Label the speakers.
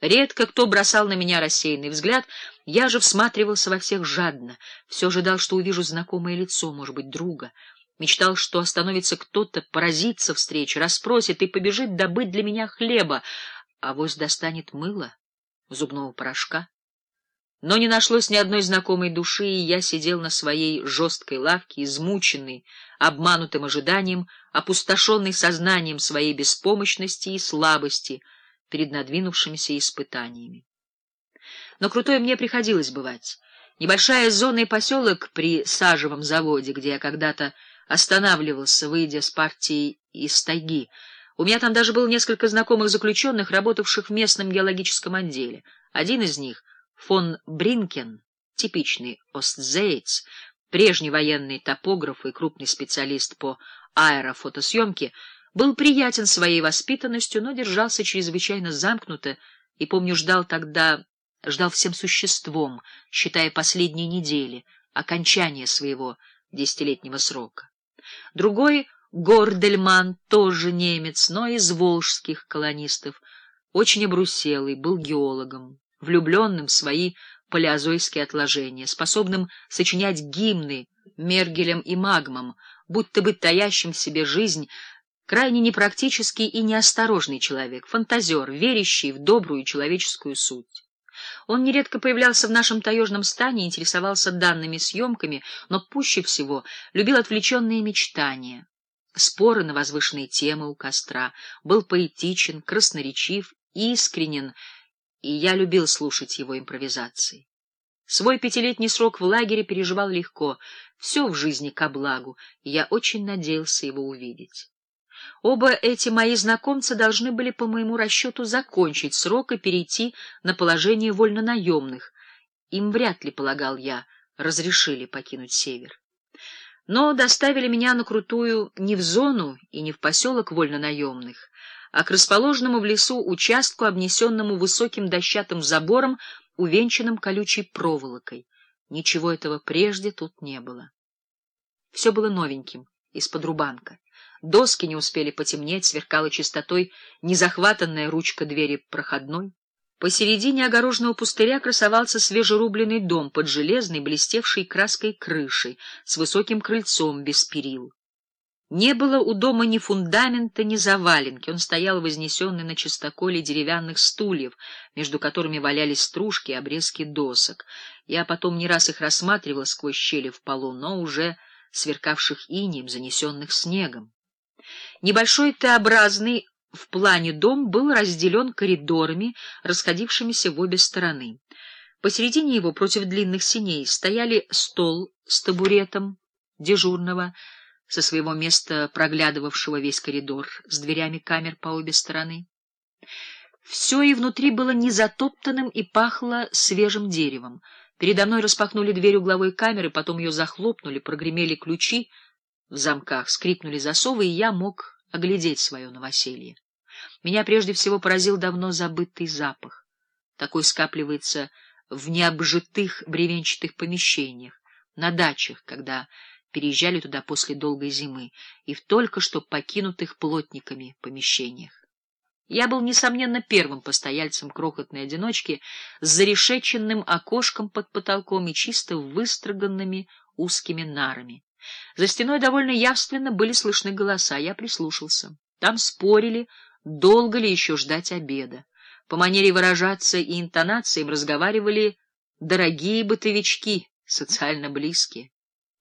Speaker 1: Редко кто бросал на меня рассеянный взгляд, я же всматривался во всех жадно, все ожидал, что увижу знакомое лицо, может быть, друга. Мечтал, что остановится кто-то, поразится встрече, расспросит и побежит добыть для меня хлеба, а вось достанет мыло, зубного порошка. Но не нашлось ни одной знакомой души, и я сидел на своей жесткой лавке, измученный, обманутым ожиданием, опустошенный сознанием своей беспомощности и слабости — перед надвинувшимися испытаниями. Но крутой мне приходилось бывать. Небольшая зона и поселок при сажевом заводе, где я когда-то останавливался, выйдя с партии из тайги. У меня там даже было несколько знакомых заключенных, работавших в местном геологическом отделе. Один из них, фон Бринкен, типичный остзеец, прежний военный топограф и крупный специалист по аэрофотосъемке, был приятен своей воспитанностью, но держался чрезвычайно замкнуто, и, помню, ждал тогда, ждал всем существом, считая последние недели, окончания своего десятилетнего срока. Другой — Гордельман, тоже немец, но из волжских колонистов, очень обруселый, был геологом, влюбленным в свои палеозойские отложения, способным сочинять гимны Мергелем и Магмом, будто бы таящим в себе жизнь, крайне непрактический и неосторожный человек, фантазер, верящий в добрую человеческую суть. Он нередко появлялся в нашем таежном стане, интересовался данными съемками, но пуще всего любил отвлеченные мечтания. Споры на возвышенные темы у костра, был поэтичен, красноречив, искренен, и я любил слушать его импровизации. Свой пятилетний срок в лагере переживал легко, все в жизни ко благу, и я очень надеялся его увидеть. Оба эти мои знакомца должны были, по моему расчету, закончить срок и перейти на положение вольнонаемных. Им вряд ли, полагал я, разрешили покинуть север. Но доставили меня на Крутую не в зону и не в поселок вольнонаемных, а к расположенному в лесу участку, обнесенному высоким дощатым забором, увенчанным колючей проволокой. Ничего этого прежде тут не было. Все было новеньким, из-под рубанка. Доски не успели потемнеть, сверкала чистотой незахватанная ручка двери проходной. Посередине огороженного пустыря красовался свежерубленный дом под железной, блестевшей краской крышей, с высоким крыльцом без перил. Не было у дома ни фундамента, ни заваленки, он стоял вознесенный на чистоколе деревянных стульев, между которыми валялись стружки и обрезки досок. Я потом не раз их рассматривал сквозь щели в полу, но уже сверкавших инием, занесенных снегом. Небольшой Т-образный в плане дом был разделен коридорами, расходившимися в обе стороны. Посередине его, против длинных синей, стояли стол с табуретом дежурного, со своего места проглядывавшего весь коридор, с дверями камер по обе стороны. Все и внутри было незатоптанным и пахло свежим деревом. Передо мной распахнули дверь угловой камеры, потом ее захлопнули, прогремели ключи — в замках, скрипнули засовы, и я мог оглядеть свое новоселье. Меня прежде всего поразил давно забытый запах. Такой скапливается в необжитых бревенчатых помещениях, на дачах, когда переезжали туда после долгой зимы, и в только что покинутых плотниками помещениях. Я был, несомненно, первым постояльцем крохотной одиночки с зарешеченным окошком под потолком и чисто выстроганными узкими нарами. За стеной довольно явственно были слышны голоса. Я прислушался. Там спорили, долго ли еще ждать обеда. По манере выражаться и интонациям разговаривали дорогие бытовички, социально близкие.